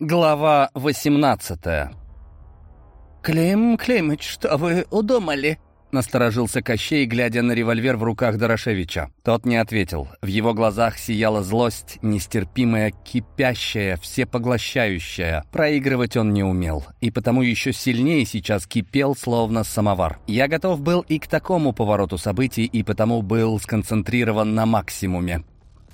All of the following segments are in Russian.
Глава 18 «Клим Климыч, что вы удумали?» Насторожился Кощей, глядя на револьвер в руках Дорошевича. Тот не ответил. В его глазах сияла злость, нестерпимая, кипящая, всепоглощающая. Проигрывать он не умел, и потому еще сильнее сейчас кипел, словно самовар. Я готов был и к такому повороту событий, и потому был сконцентрирован на максимуме.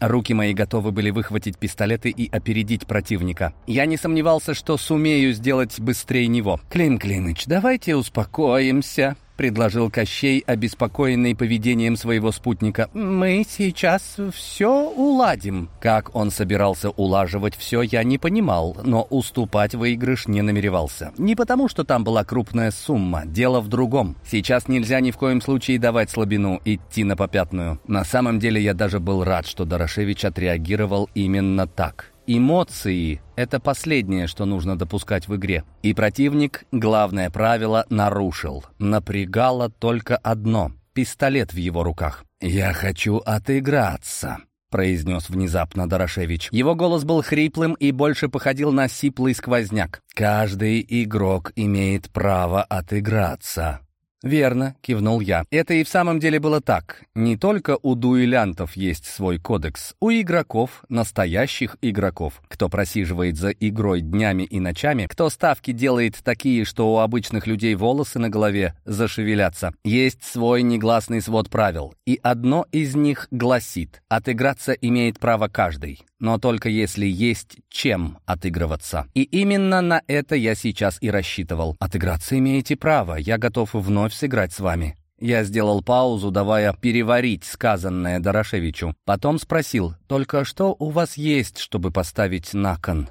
Руки мои готовы были выхватить пистолеты и опередить противника. Я не сомневался, что сумею сделать быстрее него. «Клим Климыч, давайте успокоимся», — предложил Кощей, обеспокоенный поведением своего спутника. «Мы сейчас все уладим». Как он собирался улаживать все, я не понимал, но уступать выигрыш не намеревался. Не потому, что там была крупная сумма, дело в другом. Сейчас нельзя ни в коем случае давать слабину, идти на попятную. На самом деле я даже был рад, что Дорошевич отреагировал именно так. Эмоции — это последнее, что нужно допускать в игре. И противник главное правило нарушил. Напрягало только одно — пистолет в его руках. «Я хочу отыграться», — произнес внезапно Дорошевич. Его голос был хриплым и больше походил на сиплый сквозняк. «Каждый игрок имеет право отыграться». «Верно», — кивнул я. «Это и в самом деле было так. Не только у дуэлянтов есть свой кодекс. У игроков, настоящих игроков, кто просиживает за игрой днями и ночами, кто ставки делает такие, что у обычных людей волосы на голове зашевелятся, есть свой негласный свод правил. И одно из них гласит «отыграться имеет право каждый» но только если есть чем отыгрываться. И именно на это я сейчас и рассчитывал. Отыграться имеете право, я готов вновь сыграть с вами. Я сделал паузу, давая переварить сказанное Дорошевичу. Потом спросил, «Только что у вас есть, чтобы поставить на кон?»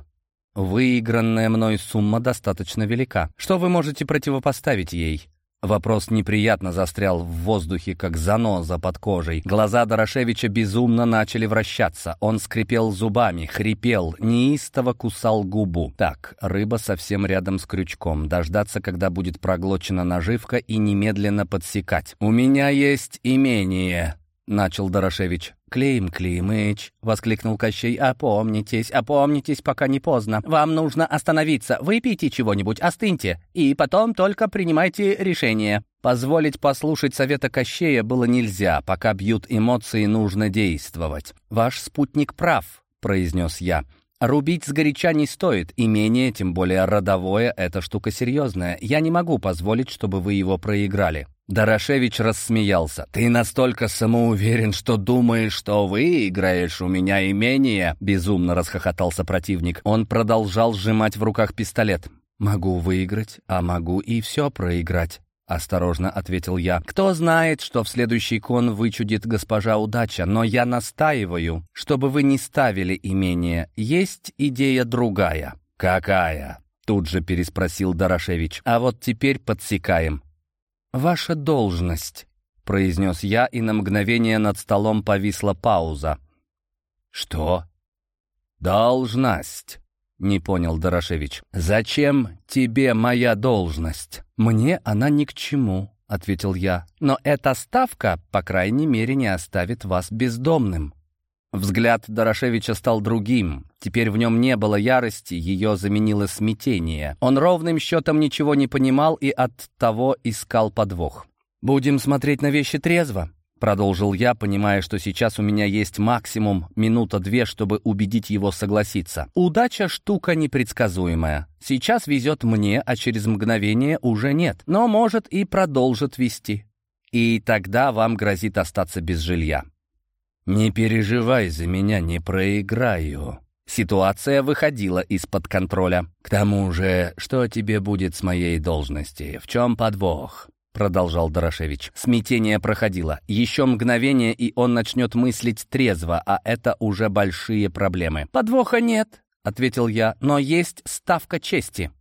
«Выигранная мной сумма достаточно велика. Что вы можете противопоставить ей?» Вопрос неприятно застрял в воздухе, как заноза под кожей. Глаза Дорошевича безумно начали вращаться. Он скрипел зубами, хрипел, неистово кусал губу. Так, рыба совсем рядом с крючком. Дождаться, когда будет проглочена наживка, и немедленно подсекать. «У меня есть имение», — начал Дорошевич. «Клим Климыч!» — воскликнул Кощей. «Опомнитесь, опомнитесь, пока не поздно. Вам нужно остановиться, выпейте чего-нибудь, остыньте, и потом только принимайте решение». Позволить послушать совета Кощея было нельзя, пока бьют эмоции, нужно действовать. «Ваш спутник прав», — произнес я. Рубить сгоряча не стоит, имение, тем более родовое, это штука серьезная. Я не могу позволить, чтобы вы его проиграли. Дорошевич рассмеялся. «Ты настолько самоуверен, что думаешь, что выиграешь у меня имение?» Безумно расхохотался противник. Он продолжал сжимать в руках пистолет. «Могу выиграть, а могу и все проиграть». — осторожно ответил я. «Кто знает, что в следующий кон вычудит госпожа удача, но я настаиваю, чтобы вы не ставили имение. Есть идея другая». «Какая?» — тут же переспросил Дорошевич. «А вот теперь подсекаем. «Ваша должность», — произнес я, и на мгновение над столом повисла пауза. «Что?» «Должность», — не понял Дорошевич. «Зачем тебе моя должность?» «Мне она ни к чему», — ответил я. «Но эта ставка, по крайней мере, не оставит вас бездомным». Взгляд Дорошевича стал другим. Теперь в нем не было ярости, ее заменило смятение. Он ровным счетом ничего не понимал и от того искал подвох. «Будем смотреть на вещи трезво», — продолжил я, понимая, что сейчас у меня есть максимум минута-две, чтобы убедить его согласиться. «Удача — штука непредсказуемая. Сейчас везет мне, а через мгновение уже нет. Но может и продолжит вести. И тогда вам грозит остаться без жилья. «Не переживай за меня, не проиграю». Ситуация выходила из-под контроля. «К тому же, что тебе будет с моей должности? В чем подвох?» Продолжал Дорошевич. Смятение проходило. Еще мгновение, и он начнет мыслить трезво, а это уже большие проблемы. «Подвоха нет», — ответил я, — «но есть ставка чести».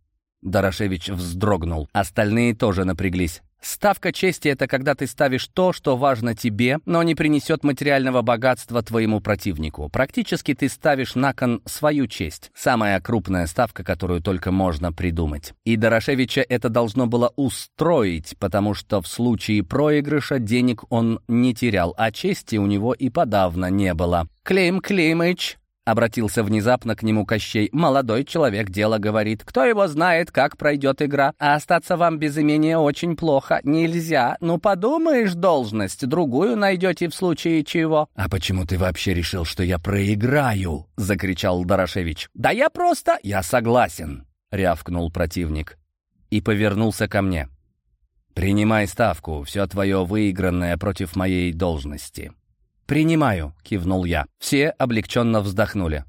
Дорошевич вздрогнул. Остальные тоже напряглись. Ставка чести — это когда ты ставишь то, что важно тебе, но не принесет материального богатства твоему противнику. Практически ты ставишь на кон свою честь. Самая крупная ставка, которую только можно придумать. И Дорошевича это должно было устроить, потому что в случае проигрыша денег он не терял, а чести у него и подавно не было. «Клим Климыч!» Обратился внезапно к нему Кощей. «Молодой человек дело говорит. Кто его знает, как пройдет игра? А остаться вам без имения очень плохо. Нельзя. Ну, подумаешь, должность. Другую найдете в случае чего». «А почему ты вообще решил, что я проиграю?» — закричал Дорошевич. «Да я просто...» «Я согласен», — рявкнул противник. И повернулся ко мне. «Принимай ставку. Все твое выигранное против моей должности». «Принимаю», — кивнул я. Все облегченно вздохнули.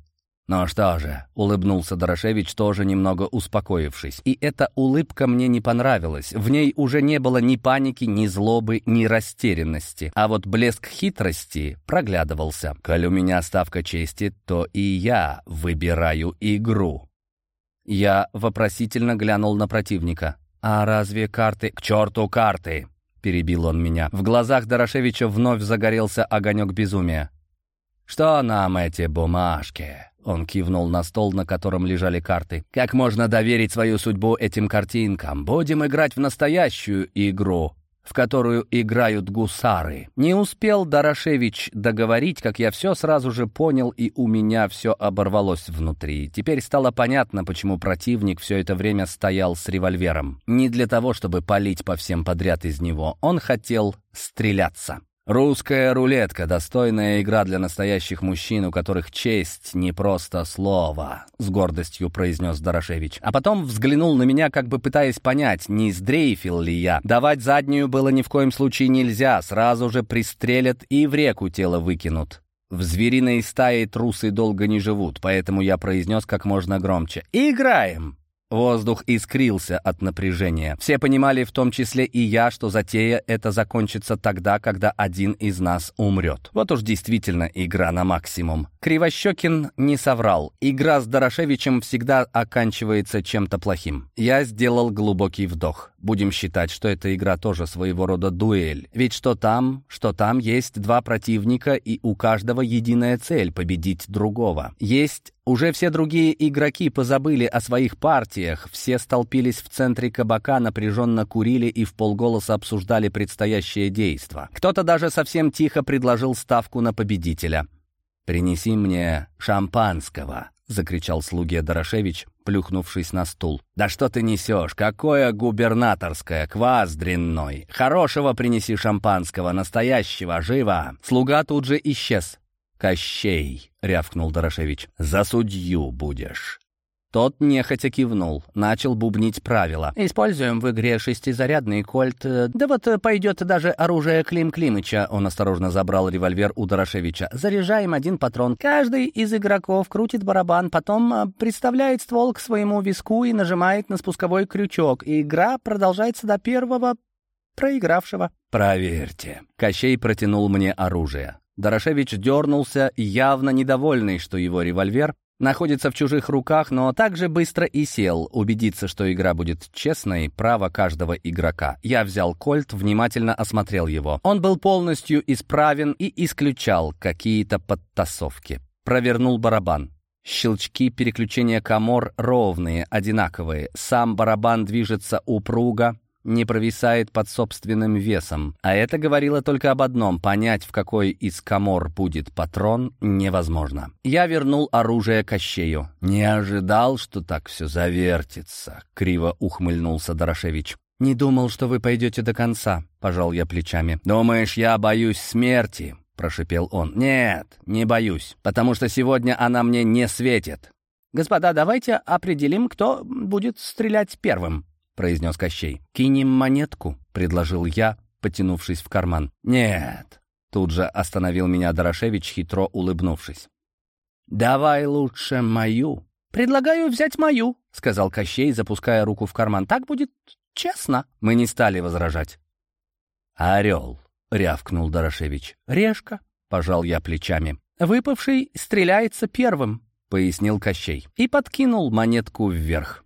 «Ну что же», — улыбнулся Дорошевич, тоже немного успокоившись. И эта улыбка мне не понравилась. В ней уже не было ни паники, ни злобы, ни растерянности. А вот блеск хитрости проглядывался. «Коль у меня ставка чести, то и я выбираю игру». Я вопросительно глянул на противника. «А разве карты...» «К черту карты!» Перебил он меня. В глазах Дорошевича вновь загорелся огонек безумия. «Что нам эти бумажки?» Он кивнул на стол, на котором лежали карты. «Как можно доверить свою судьбу этим картинкам? Будем играть в настоящую игру в которую играют гусары. Не успел Дорошевич договорить, как я все сразу же понял, и у меня все оборвалось внутри. Теперь стало понятно, почему противник все это время стоял с револьвером. Не для того, чтобы палить по всем подряд из него. Он хотел стреляться. Русская рулетка — достойная игра для настоящих мужчин, у которых честь не просто слово, — с гордостью произнес Дорошевич. А потом взглянул на меня, как бы пытаясь понять, не сдрейфил ли я. Давать заднюю было ни в коем случае нельзя, сразу же пристрелят и в реку тело выкинут. В звериной стае трусы долго не живут, поэтому я произнес как можно громче. «Играем!» Воздух искрился от напряжения. Все понимали, в том числе и я, что затея это закончится тогда, когда один из нас умрет. Вот уж действительно игра на максимум. Кривощекин не соврал. Игра с Дорошевичем всегда оканчивается чем-то плохим. Я сделал глубокий вдох. Будем считать, что эта игра тоже своего рода дуэль. Ведь что там, что там есть два противника, и у каждого единая цель — победить другого. Есть уже все другие игроки позабыли о своих партиях, все столпились в центре кабака, напряженно курили и в полголоса обсуждали предстоящее действо. Кто-то даже совсем тихо предложил ставку на победителя. «Принеси мне шампанского», — закричал слуге Дорошевич, плюхнувшись на стул. «Да что ты несешь? Какое губернаторское? Квас дрянной! Хорошего принеси шампанского, настоящего, живо!» Слуга тут же исчез. «Кощей!» — рявкнул Дорошевич. «За судью будешь!» Тот нехотя кивнул, начал бубнить правила. «Используем в игре шестизарядный кольт. Да вот пойдет даже оружие Клим Климыча». Он осторожно забрал револьвер у Дорошевича. «Заряжаем один патрон. Каждый из игроков крутит барабан, потом а, представляет ствол к своему виску и нажимает на спусковой крючок. И игра продолжается до первого проигравшего». «Проверьте». Кощей протянул мне оружие. Дорошевич дернулся, явно недовольный, что его револьвер находится в чужих руках, но также быстро и сел. Убедиться, что игра будет честной, право каждого игрока. Я взял кольт, внимательно осмотрел его. Он был полностью исправен и исключал какие-то подтасовки. Провернул барабан. Щелчки переключения комор ровные, одинаковые. Сам барабан движется упруго, не провисает под собственным весом. А это говорило только об одном — понять, в какой из комор будет патрон, невозможно. Я вернул оружие Кощею. «Не ожидал, что так все завертится», — криво ухмыльнулся Дорошевич. «Не думал, что вы пойдете до конца», — пожал я плечами. «Думаешь, я боюсь смерти?» — прошипел он. «Нет, не боюсь, потому что сегодня она мне не светит». «Господа, давайте определим, кто будет стрелять первым», — произнес Кощей. «Кинем монетку», — предложил я, потянувшись в карман. «Нет», — тут же остановил меня Дорошевич, хитро улыбнувшись. «Давай лучше мою». «Предлагаю взять мою», — сказал Кощей, запуская руку в карман. «Так будет честно». Мы не стали возражать. «Орел», — рявкнул Дорошевич. «Решка», — пожал я плечами. «Выпавший стреляется первым», — пояснил Кощей. И подкинул монетку вверх.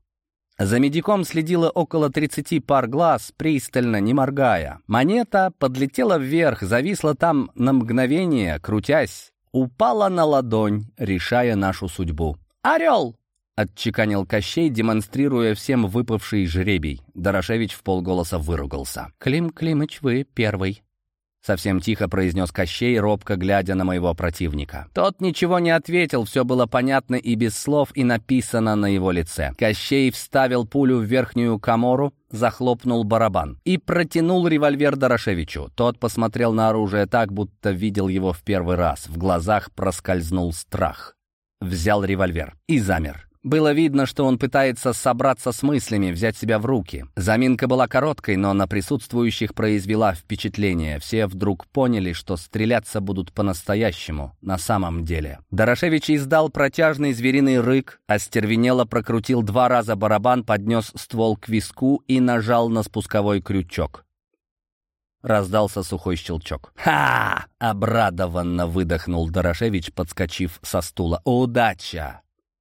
За медиком следило около 30 пар глаз, пристально, не моргая. Монета подлетела вверх, зависла там на мгновение, крутясь, упала на ладонь, решая нашу судьбу. «Орел!» — отчеканил Кощей, демонстрируя всем выпавший жребий. Дорошевич в полголоса выругался. «Клим Климыч, вы первый». Совсем тихо произнес Кощей, робко глядя на моего противника. Тот ничего не ответил, все было понятно и без слов, и написано на его лице. Кощей вставил пулю в верхнюю комору, захлопнул барабан и протянул револьвер Дорошевичу. Тот посмотрел на оружие так, будто видел его в первый раз. В глазах проскользнул страх. Взял револьвер и замер. Было видно, что он пытается собраться с мыслями, взять себя в руки. Заминка была короткой, но на присутствующих произвела впечатление. Все вдруг поняли, что стреляться будут по-настоящему, на самом деле. Дорошевич издал протяжный звериный рык, остервенело прокрутил два раза барабан, поднес ствол к виску и нажал на спусковой крючок. Раздался сухой щелчок. «Ха!» — обрадованно выдохнул Дорошевич, подскочив со стула. «Удача!»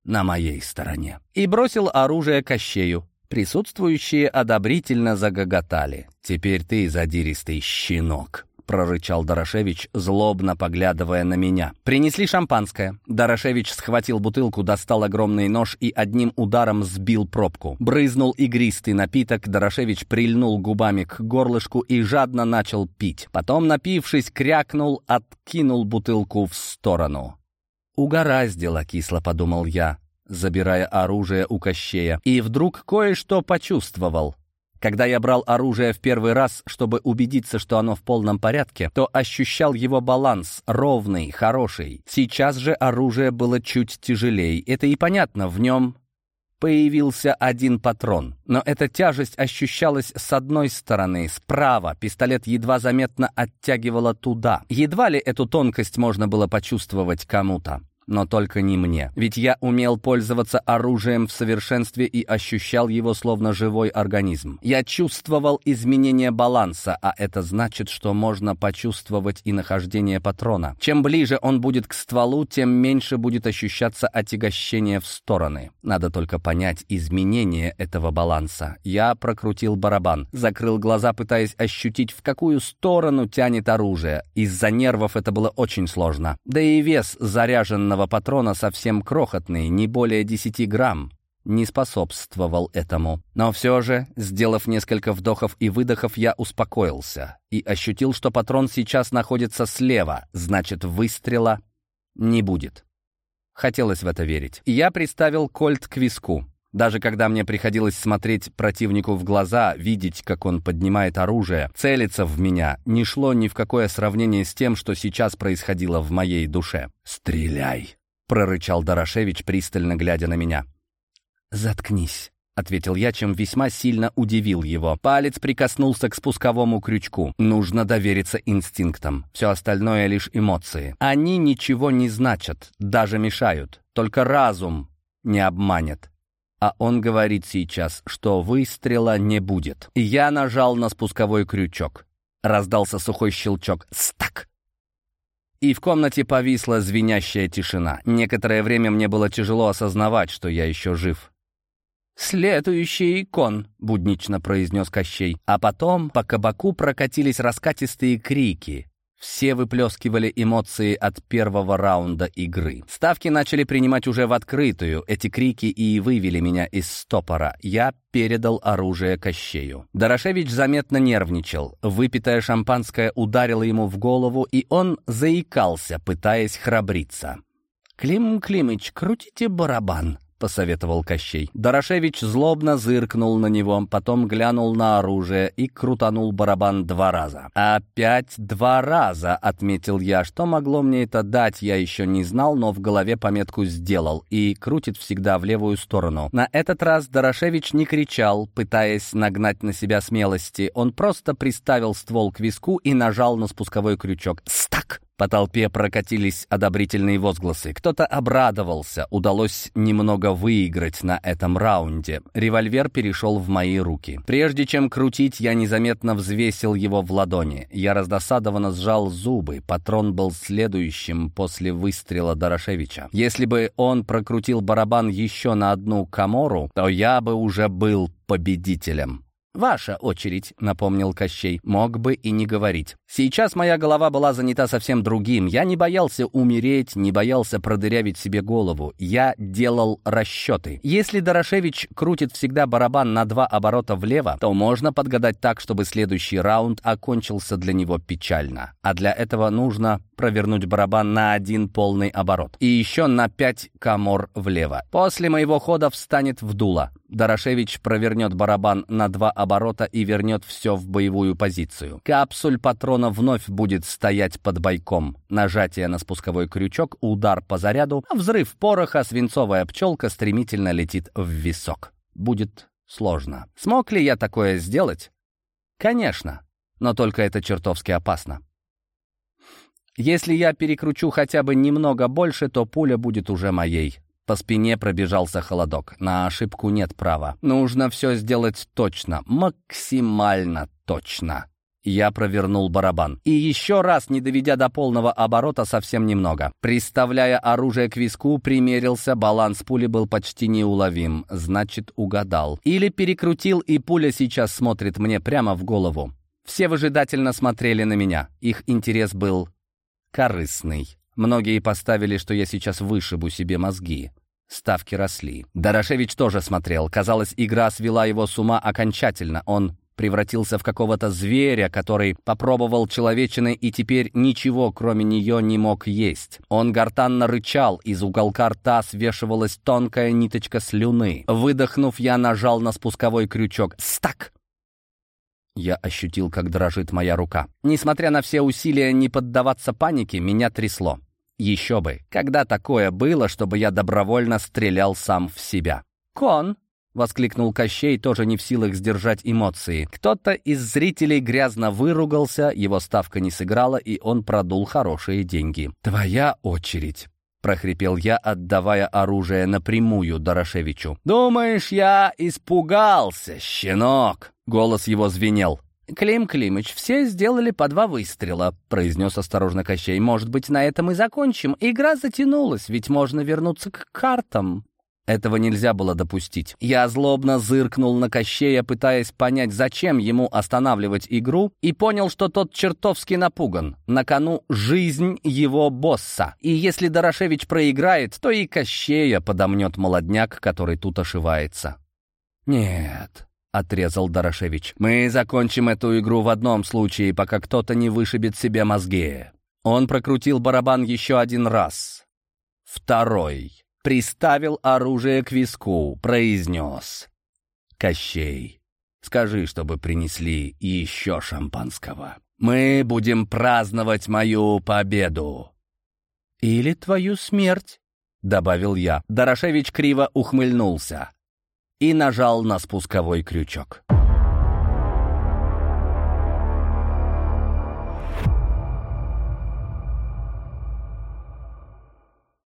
На моей стороне. И бросил оружие Кощею. Присутствующие одобрительно загоготали. «Теперь ты, задиристый щенок!» — прорычал Дорошевич, злобно поглядывая на меня. Принесли шампанское. Дорошевич схватил бутылку, достал огромный нож и одним ударом сбил пробку. Брызнул игристый напиток, Дорошевич прильнул губами к горлышку и жадно начал пить. Потом, напившись, крякнул, откинул бутылку в сторону. «Угораздило», — кисло подумал я, забирая оружие у Кощея. И вдруг кое-что почувствовал. Когда я брал оружие в первый раз, чтобы убедиться, что оно в полном порядке, то ощущал его баланс, ровный, хороший. Сейчас же оружие было чуть тяжелее. Это и понятно, в нем появился один патрон. Но эта тяжесть ощущалась с одной стороны, справа. Пистолет едва заметно оттягивало туда. Едва ли эту тонкость можно было почувствовать кому-то но только не мне. Ведь я умел пользоваться оружием в совершенстве и ощущал его словно живой организм. Я чувствовал изменение баланса, а это значит, что можно почувствовать и нахождение патрона. Чем ближе он будет к стволу, тем меньше будет ощущаться отягощение в стороны. Надо только понять изменение этого баланса. Я прокрутил барабан, закрыл глаза, пытаясь ощутить, в какую сторону тянет оружие. Из-за нервов это было очень сложно. Да и вес заряженного Главного патрона совсем крохотный, не более 10 грамм, не способствовал этому. Но все же, сделав несколько вдохов и выдохов, я успокоился и ощутил, что патрон сейчас находится слева, значит, выстрела не будет. Хотелось в это верить. Я приставил кольт к виску. Даже когда мне приходилось смотреть противнику в глаза, видеть, как он поднимает оружие, целиться в меня, не шло ни в какое сравнение с тем, что сейчас происходило в моей душе. «Стреляй!» — прорычал Дорошевич, пристально глядя на меня. «Заткнись!» — ответил я, чем весьма сильно удивил его. Палец прикоснулся к спусковому крючку. Нужно довериться инстинктам. Все остальное — лишь эмоции. Они ничего не значат, даже мешают. Только разум не обманет. А он говорит сейчас, что выстрела не будет. Я нажал на спусковой крючок. Раздался сухой щелчок. «Стак!» И в комнате повисла звенящая тишина. Некоторое время мне было тяжело осознавать, что я еще жив. «Следующий икон», — буднично произнес Кощей. А потом по кабаку прокатились раскатистые крики. Все выплескивали эмоции от первого раунда игры. Ставки начали принимать уже в открытую. Эти крики и вывели меня из стопора. Я передал оружие Кощею. Дорошевич заметно нервничал. Выпитое шампанское ударило ему в голову, и он заикался, пытаясь храбриться. «Клим Климыч, крутите барабан», — посоветовал Кощей. Дорошевич злобно зыркнул на него, потом глянул на оружие и крутанул барабан два раза. «Опять два раза!» — отметил я. Что могло мне это дать, я еще не знал, но в голове пометку сделал. И крутит всегда в левую сторону. На этот раз Дорошевич не кричал, пытаясь нагнать на себя смелости. Он просто приставил ствол к виску и нажал на спусковой крючок. «Стак!» По толпе прокатились одобрительные возгласы. Кто-то обрадовался, удалось немного выиграть на этом раунде. Револьвер перешел в мои руки. Прежде чем крутить, я незаметно взвесил его в ладони. Я раздосадованно сжал зубы. Патрон был следующим после выстрела Дорошевича. Если бы он прокрутил барабан еще на одну камору, то я бы уже был победителем. «Ваша очередь», — напомнил Кощей. Мог бы и не говорить. Сейчас моя голова была занята совсем другим. Я не боялся умереть, не боялся продырявить себе голову. Я делал расчеты. Если Дорошевич крутит всегда барабан на два оборота влево, то можно подгадать так, чтобы следующий раунд окончился для него печально. А для этого нужно провернуть барабан на один полный оборот. И еще на пять камор влево. После моего хода встанет в дуло. Дорошевич провернет барабан на два оборота и вернет все в боевую позицию. Капсуль патрона вновь будет стоять под бойком. Нажатие на спусковой крючок, удар по заряду, взрыв пороха, свинцовая пчелка стремительно летит в висок. Будет сложно. Смог ли я такое сделать? Конечно, но только это чертовски опасно. Если я перекручу хотя бы немного больше, то пуля будет уже моей. По спине пробежался холодок. На ошибку нет права. Нужно все сделать точно, максимально точно. Я провернул барабан. И еще раз, не доведя до полного оборота, совсем немного. Приставляя оружие к виску, примерился, баланс пули был почти неуловим. Значит, угадал. Или перекрутил, и пуля сейчас смотрит мне прямо в голову. Все выжидательно смотрели на меня. Их интерес был корыстный. Многие поставили, что я сейчас вышибу себе мозги. Ставки росли. Дорошевич тоже смотрел. Казалось, игра свела его с ума окончательно. Он превратился в какого-то зверя, который попробовал человечины и теперь ничего, кроме нее, не мог есть. Он гортанно рычал, из уголка рта свешивалась тонкая ниточка слюны. Выдохнув, я нажал на спусковой крючок. «Стак!» Я ощутил, как дрожит моя рука. Несмотря на все усилия не поддаваться панике, меня трясло. Еще бы, когда такое было, чтобы я добровольно стрелял сам в себя? «Кон!» — воскликнул Кощей, тоже не в силах сдержать эмоции. Кто-то из зрителей грязно выругался, его ставка не сыграла, и он продул хорошие деньги. «Твоя очередь!» — прохрипел я, отдавая оружие напрямую Дорошевичу. «Думаешь, я испугался, щенок?» Голос его звенел. «Клим Климыч, все сделали по два выстрела», — произнес осторожно Кощей. «Может быть, на этом и закончим? Игра затянулась, ведь можно вернуться к картам». Этого нельзя было допустить. Я злобно зыркнул на Кощея, пытаясь понять, зачем ему останавливать игру, и понял, что тот чертовски напуган. На кону жизнь его босса. И если Дорошевич проиграет, то и Кощея подомнет молодняк, который тут ошивается. «Нет», — отрезал Дорошевич. «Мы закончим эту игру в одном случае, пока кто-то не вышибет себе мозги». Он прокрутил барабан еще один раз. Второй. Приставил оружие к виску, произнес. «Кощей, скажи, чтобы принесли еще шампанского. Мы будем праздновать мою победу». «Или твою смерть», — добавил я. Дорошевич криво ухмыльнулся и нажал на спусковой крючок.